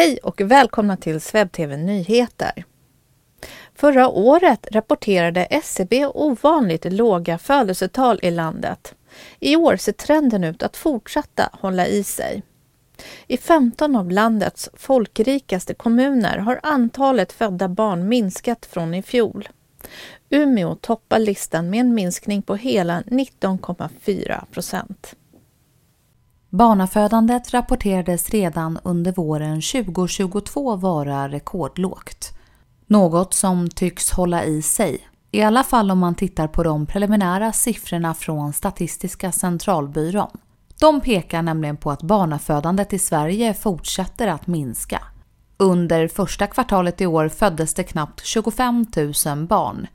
Hej och välkomna till SvebTV Nyheter. Förra året rapporterade SCB ovanligt låga födelsetal i landet. I år ser trenden ut att fortsätta hålla i sig. I 15 av landets folkrikaste kommuner har antalet födda barn minskat från i fjol. Umeå toppar listan med en minskning på hela 19,4 procent. Barnafödandet rapporterades redan under våren 2022 vara rekordlågt. Något som tycks hålla i sig, i alla fall om man tittar på de preliminära siffrorna från Statistiska centralbyrån. De pekar nämligen på att barnafödandet i Sverige fortsätter att minska. Under första kvartalet i år föddes det knappt 25 000 barn.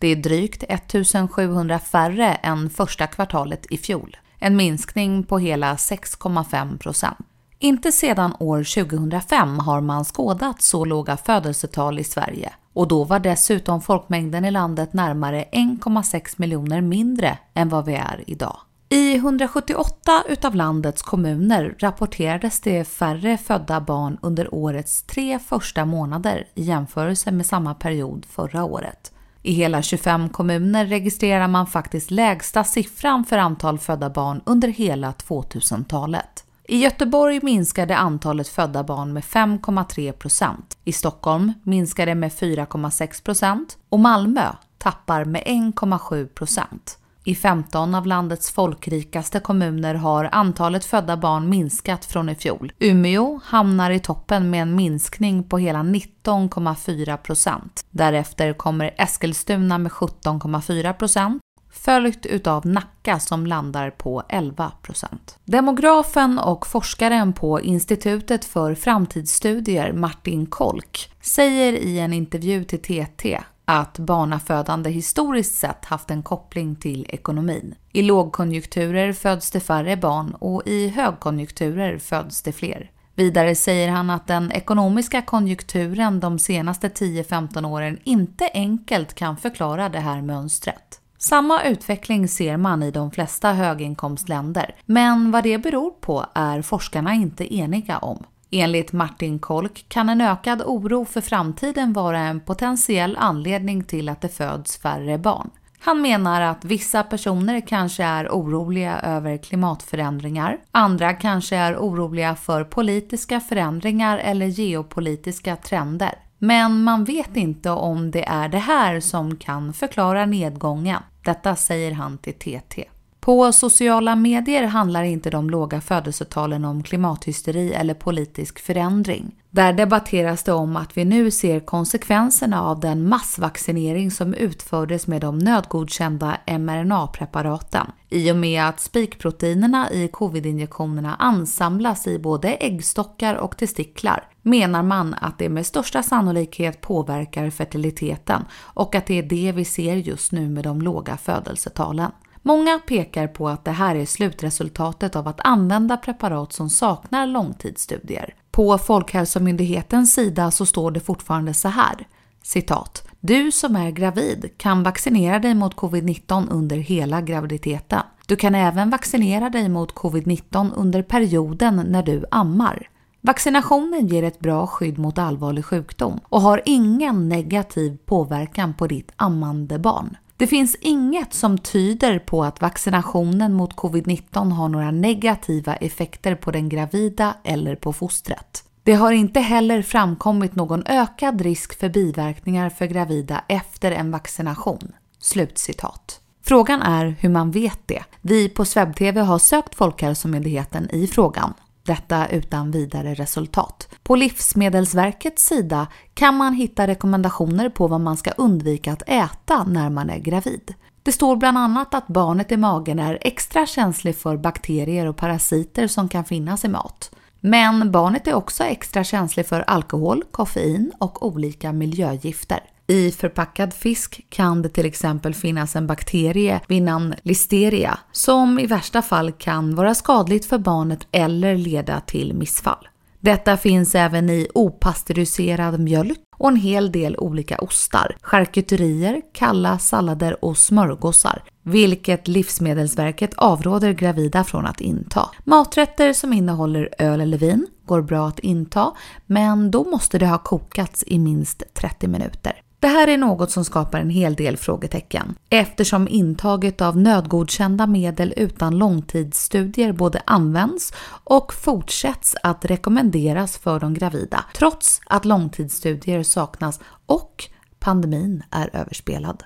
Det är drygt 1 700 färre än första kvartalet i fjol. En minskning på hela 6,5 procent. Inte sedan år 2005 har man skådat så låga födelsetal i Sverige och då var dessutom folkmängden i landet närmare 1,6 miljoner mindre än vad vi är idag. I 178 utav landets kommuner rapporterades det färre födda barn under årets tre första månader i jämförelse med samma period förra året. I hela 25 kommuner registrerar man faktiskt lägsta siffran för antal födda barn under hela 2000-talet. I Göteborg minskade antalet födda barn med 5,3 procent. I Stockholm minskade med 4,6 procent och Malmö tappar med 1,7 procent. I 15 av landets folkrikaste kommuner har antalet födda barn minskat från i fjol. Umeå hamnar i toppen med en minskning på hela 19,4 procent. Därefter kommer Eskilstuna med 17,4 procent följt utav Nacka som landar på 11 procent. Demografen och forskaren på Institutet för framtidsstudier Martin Kolk säger i en intervju till TT att barnafödande historiskt sett haft en koppling till ekonomin. I lågkonjunkturer föds det färre barn och i högkonjunkturer föds det fler. Vidare säger han att den ekonomiska konjunkturen de senaste 10-15 åren inte enkelt kan förklara det här mönstret. Samma utveckling ser man i de flesta höginkomstländer, men vad det beror på är forskarna inte eniga om. Enligt Martin Kolk kan en ökad oro för framtiden vara en potentiell anledning till att det föds färre barn. Han menar att vissa personer kanske är oroliga över klimatförändringar, andra kanske är oroliga för politiska förändringar eller geopolitiska trender. Men man vet inte om det är det här som kan förklara nedgången. Detta säger han till TT. På sociala medier handlar inte de låga födelsetalen om klimathysteri eller politisk förändring. Där debatteras det om att vi nu ser konsekvenserna av den massvaccinering som utfördes med de nödgodkända mRNA-preparaten i och med att spikproteinerna i covidinjektionerna ansamlas i både äggstockar och testiklar menar man att det med största sannolikhet påverkar fertiliteten och att det är det vi ser just nu med de låga födelsetalen. Många pekar på att det här är slutresultatet av att använda preparat som saknar långtidsstudier. På Folkhälsomyndighetens sida så står det fortfarande så här, citat. Du som är gravid kan vaccinera dig mot covid-19 under hela graviditeten. Du kan även vaccinera dig mot covid-19 under perioden när du ammar. Vaccinationen ger ett bra skydd mot allvarlig sjukdom och har ingen negativ påverkan på ditt ammande barn. Det finns inget som tyder på att vaccinationen mot covid-19 har några negativa effekter på den gravida eller på fostret. Det har inte heller framkommit någon ökad risk för biverkningar för gravida efter en vaccination. Slutcitat. Frågan är hur man vet det. Vi på SvebTV har sökt Folkhälsomyndigheten i frågan detta utan vidare resultat. På Livsmedelsverkets sida kan man hitta rekommendationer på vad man ska undvika att äta när man är gravid. Det står bland annat att barnet i magen är extra känslig för bakterier och parasiter som kan finnas i mat. Men barnet är också extra känslig för alkohol, koffein och olika miljögifter. I förpackad fisk kan det till exempel finnas en bakterie vid namn Listeria som i värsta fall kan vara skadligt för barnet eller leda till missfall. Detta finns även i opastöriserad mjölk och en hel del olika ostar, charkuterier, kalla sallader och smörgåsar. vilket Livsmedelsverket avråder gravida från att inta. Maträtter som innehåller öl eller vin går bra att inta, men då måste det ha kokats i minst 30 minuter. Det här är något som skapar en hel del frågetecken eftersom intaget av nödgodkända medel utan långtidsstudier både används och fortsätts att rekommenderas för de gravida trots att långtidsstudier saknas och pandemin är överspelad.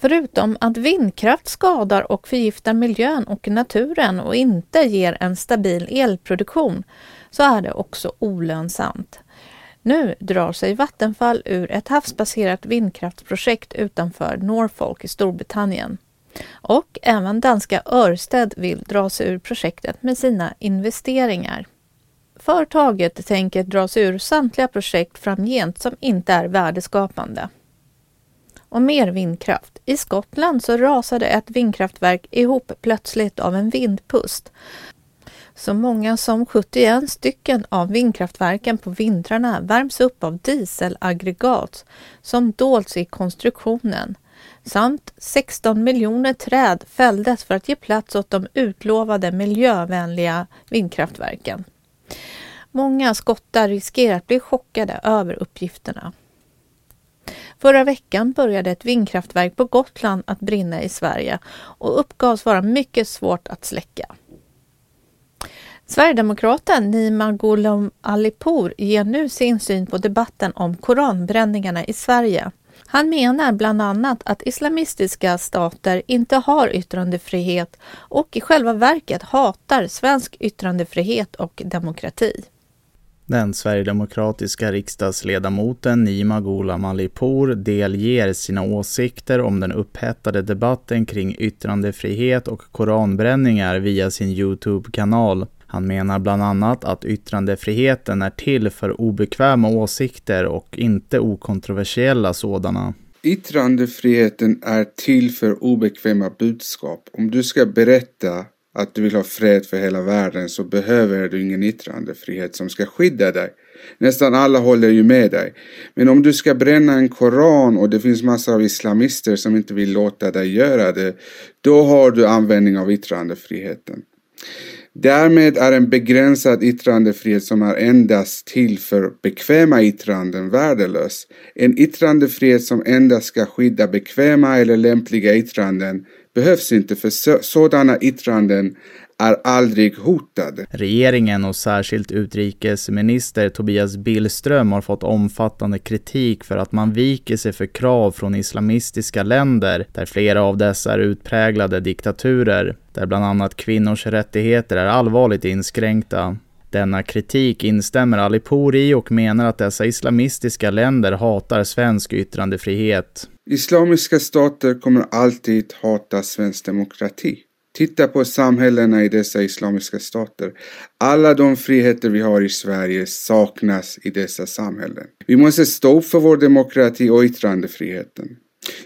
Förutom att vindkraft skadar och förgiftar miljön och naturen och inte ger en stabil elproduktion så är det också olönsamt. Nu drar sig Vattenfall ur ett havsbaserat vindkraftsprojekt utanför Norfolk i Storbritannien. Och även danska Ørsted vill dra sig ur projektet med sina investeringar. Företaget tänker dra sig ur samtliga projekt framgent som inte är värdeskapande. Och mer vindkraft. I Skottland så rasade ett vindkraftverk ihop plötsligt av en vindpust. Så många som 71 stycken av vindkraftverken på vintrarna värms upp av dieselaggregat som dolts i konstruktionen samt 16 miljoner träd fälldes för att ge plats åt de utlovade miljövänliga vindkraftverken. Många skottar riskerar att bli chockade över uppgifterna. Förra veckan började ett vindkraftverk på Gotland att brinna i Sverige och uppgavs vara mycket svårt att släcka. Sverigedemokraten Nima Gholam Alipour ger nu sin syn på debatten om koranbränningarna i Sverige. Han menar bland annat att islamistiska stater inte har yttrandefrihet och i själva verket hatar svensk yttrandefrihet och demokrati. Den sverigedemokratiska riksdagsledamoten Nima Gholam Alipour delger sina åsikter om den upphettade debatten kring yttrandefrihet och koranbränningar via sin Youtube-kanal. Han menar bland annat att yttrandefriheten är till för obekväma åsikter och inte okontroversiella sådana. Yttrandefriheten är till för obekväma budskap. Om du ska berätta att du vill ha fred för hela världen så behöver du ingen yttrandefrihet som ska skydda dig. Nästan alla håller ju med dig. Men om du ska bränna en koran och det finns massor av islamister som inte vill låta dig göra det, då har du användning av yttrandefriheten. Därmed är en begränsad yttrandefrihet som är endast till för bekväma yttranden värdelös. En yttrandefrihet som endast ska skydda bekväma eller lämpliga yttranden behövs inte för sådana yttranden är aldrig hotade. Regeringen och särskilt utrikesminister Tobias Billström har fått omfattande kritik för att man viker sig för krav från islamistiska länder där flera av dessa är utpräglade diktaturer, där bland annat kvinnors rättigheter är allvarligt inskränkta. Denna kritik instämmer Alipour i och menar att dessa islamistiska länder hatar svensk yttrandefrihet. Islamiska stater kommer alltid hata svensk demokrati. Titta på samhällena i dessa islamiska stater. Alla de friheter vi har i Sverige saknas i dessa samhällen. Vi måste stå upp för vår demokrati och yttrandefriheten.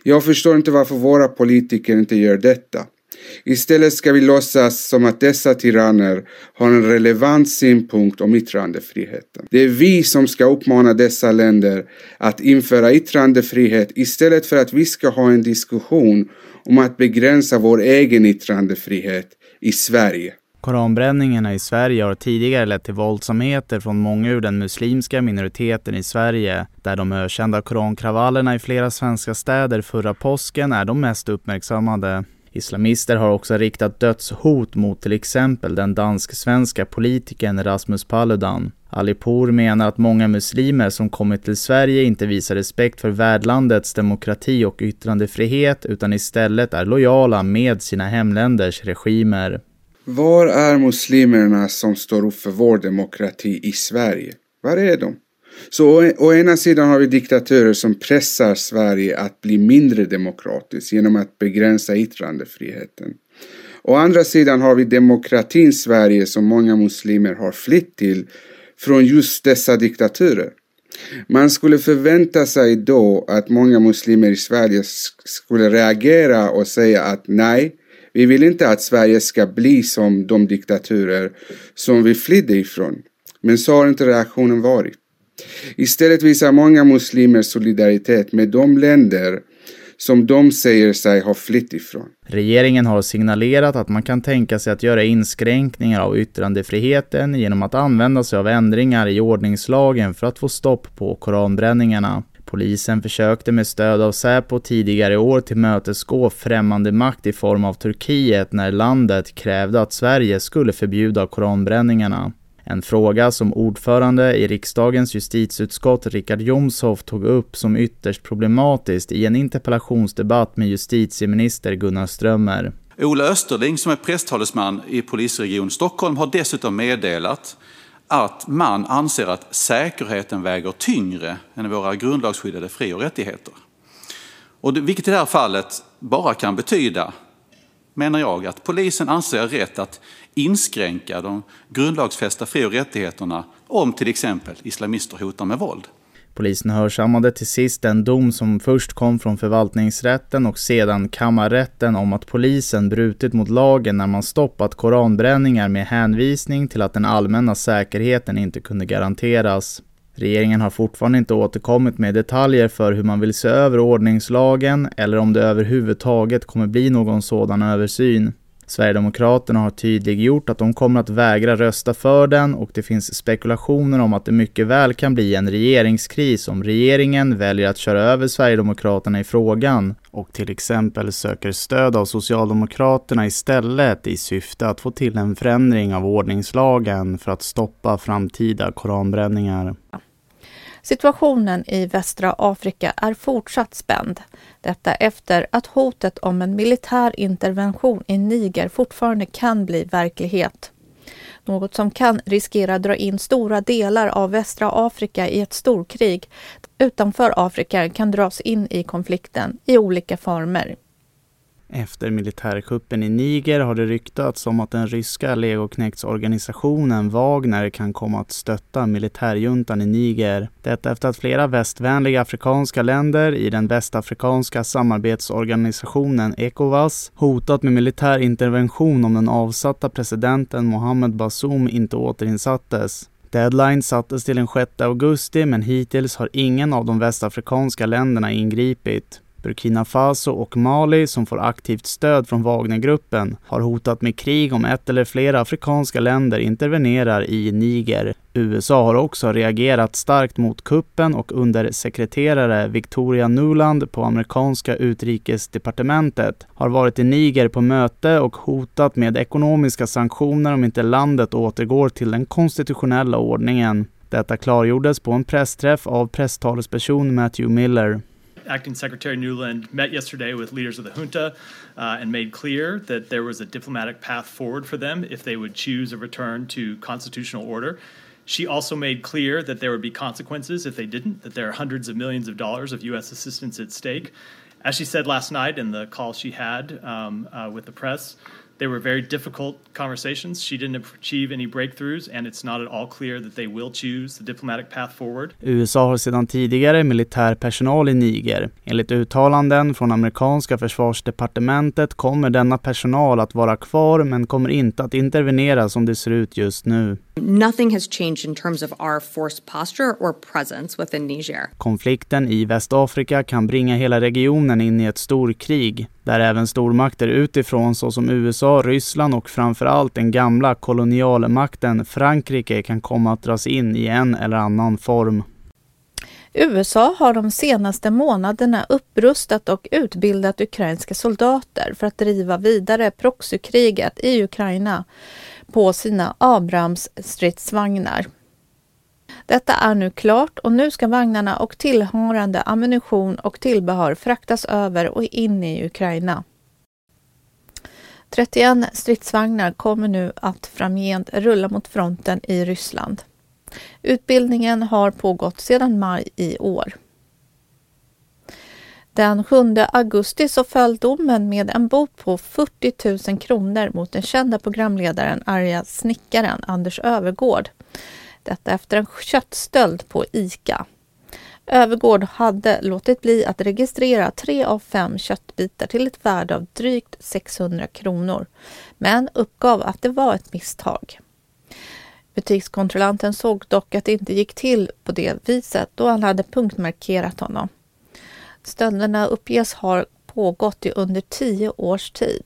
Jag förstår inte varför våra politiker inte gör detta. Istället ska vi låtsas som att dessa tyranner har en relevant synpunkt om yttrandefriheten. Det är vi som ska uppmana dessa länder att införa yttrandefrihet istället för att vi ska ha en diskussion om att begränsa vår egen yttrandefrihet i Sverige. Koranbränningarna i Sverige har tidigare lett till våldsamheter från många ur den muslimska minoriteten i Sverige, där de ökända korankravallerna i flera svenska städer förra påsken är de mest uppmärksammade. Islamister har också riktat dödshot mot till exempel den dansk-svenska politikern Rasmus Paludan. Alipour menar att många muslimer som kommit till Sverige inte visar respekt för värdlandets demokrati och yttrandefrihet utan istället är lojala med sina hemländers regimer. Var är muslimerna som står upp för vår demokrati i Sverige? Var är de? Så å, ena sidan har vi diktaturer som pressar Sverige att bli mindre demokratiskt genom att begränsa yttrandefriheten. Å andra sidan har vi demokratin Sverige som många muslimer har flytt till från just dessa diktaturer. Man skulle förvänta sig då att många muslimer i Sverige skulle reagera och säga att nej, vi vill inte att Sverige ska bli som de diktaturer som vi flydde ifrån. Men så har inte reaktionen varit. Istället visar många muslimer solidaritet med de länder som de säger sig ha flytt ifrån. Regeringen har signalerat att man kan tänka sig att göra inskränkningar av yttrandefriheten genom att använda sig av ändringar i ordningslagen för att få stopp på koranbränningarna. Polisen försökte med stöd av Säpo tidigare i år tillmötesgå främmande makt i form av Turkiet när landet krävde att Sverige skulle förbjuda koranbränningarna. En fråga som ordförande i riksdagens justitieutskott Richard Jomshof tog upp som ytterst problematiskt i en interpellationsdebatt med justitieminister Gunnar Strömmer. Ola Österling som är presstalesman i polisregion Stockholm har dessutom meddelat att man anser att säkerheten väger tyngre än våra grundlagsskyddade fri och rättigheter. Och vilket i det här fallet bara kan betyda, menar jag, att polisen anser rätt att inskränka de grundlagsfästa fri och rättigheterna om till exempel islamister hotar med våld. Polisen hörsammade till sist en dom som först kom från förvaltningsrätten och sedan kammarrätten om att polisen brutit mot lagen när man stoppat koranbränningar med hänvisning till att den allmänna säkerheten inte kunde garanteras. Regeringen har fortfarande inte återkommit med detaljer för hur man vill se över ordningslagen eller om det överhuvudtaget kommer bli någon sådan översyn. Sverigedemokraterna har tydliggjort att de kommer att vägra rösta för den och det finns spekulationer om att det mycket väl kan bli en regeringskris om regeringen väljer att köra över Sverigedemokraterna i frågan och till exempel söker stöd av Socialdemokraterna istället i syfte att få till en förändring av ordningslagen för att stoppa framtida koranbränningar. Situationen i västra Afrika är fortsatt spänd. Detta efter att hotet om en militär intervention i Niger fortfarande kan bli verklighet. Något som kan riskera dra in stora delar av västra Afrika i ett storkrig utanför Afrika kan dras in i konflikten i olika former. Efter militärkuppen i Niger har det ryktats om att den ryska legoknektsorganisationen Wagner kan komma att stötta militärjuntan i Niger. Detta efter att flera västvänliga afrikanska länder i den västafrikanska samarbetsorganisationen ECOWAS hotat med militär intervention om den avsatta presidenten Mohamed Bazoum inte återinsattes. Deadline sattes till den 6 augusti men hittills har ingen av de västafrikanska länderna ingripit. Burkina Faso och Mali, som får aktivt stöd från Wagnergruppen, har hotat med krig om ett eller flera afrikanska länder intervenerar i Niger. USA har också reagerat starkt mot kuppen och undersekreterare Victoria Nuland på amerikanska utrikesdepartementet har varit i Niger på möte och hotat med ekonomiska sanktioner om inte landet återgår till den konstitutionella ordningen. Detta klargjordes på en pressträff av presstalesperson Matthew Miller. Acting Secretary Newland met yesterday with leaders of the junta uh, and made clear that there was a diplomatic path forward for them if they would choose a return to constitutional order. She also made clear that there would be consequences if they didn't, that there are hundreds of millions of dollars of U.S. assistance at stake. As she said last night in the call she had um, uh, with the press, They were very difficult conversations. She didn't achieve any breakthroughs and it's not at all clear that they will choose the diplomatic path forward. USA har sedan tidigare militär personal i Niger. Enligt uttalanden från amerikanska försvarsdepartementet kommer denna personal att vara kvar men kommer inte att intervenera som det ser ut just nu. Nothing has changed in terms of our force posture or presence within Niger. Konflikten i Västafrika kan bringa hela regionen in i ett storkrig där även stormakter utifrån såsom USA, Ryssland och framförallt den gamla kolonialmakten Frankrike kan komma att dras in i en eller annan form. USA har de senaste månaderna upprustat och utbildat ukrainska soldater för att driva vidare proxykriget i Ukraina på sina Abrams stridsvagnar. Detta är nu klart och nu ska vagnarna och tillhörande ammunition och tillbehör fraktas över och in i Ukraina. 31 stridsvagnar kommer nu att framgent rulla mot fronten i Ryssland. Utbildningen har pågått sedan maj i år. Den 7 augusti så föll domen med en bot på 40 000 kronor mot den kända programledaren arga snickaren Anders Övergård. Detta efter en köttstöld på ICA. Övergård hade låtit bli att registrera tre av fem köttbitar till ett värde av drygt 600 kronor, men uppgav att det var ett misstag. Butikskontrollanten såg dock att det inte gick till på det viset då han hade punktmarkerat honom. Stölderna uppges ha pågått i under tio års tid.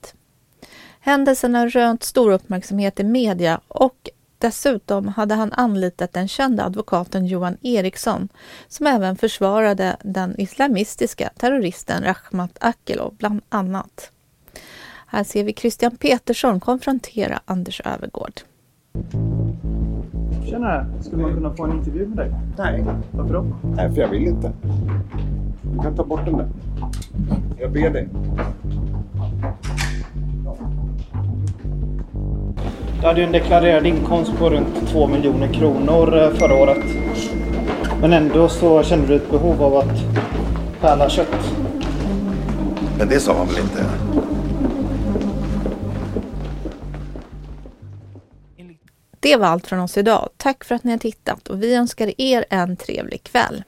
Händelsen har rönt stor uppmärksamhet i media och dessutom hade han anlitat den kända advokaten Johan Eriksson som även försvarade den islamistiska terroristen Rahmat Akilov bland annat. Här ser vi Christian Petersson konfrontera Anders Övergård. Tjena, skulle man kunna få en intervju med dig? Nej. Varför då? Nej, för jag vill inte. Du kan ta bort den där. Jag ber dig. Du hade ju en deklarerad inkomst på runt 2 miljoner kronor eh, förra året. Men ändå så kände du ett behov av att stjäla kött. Men det sa han väl inte? Det var allt från oss idag. Tack för att ni har tittat och vi önskar er en trevlig kväll.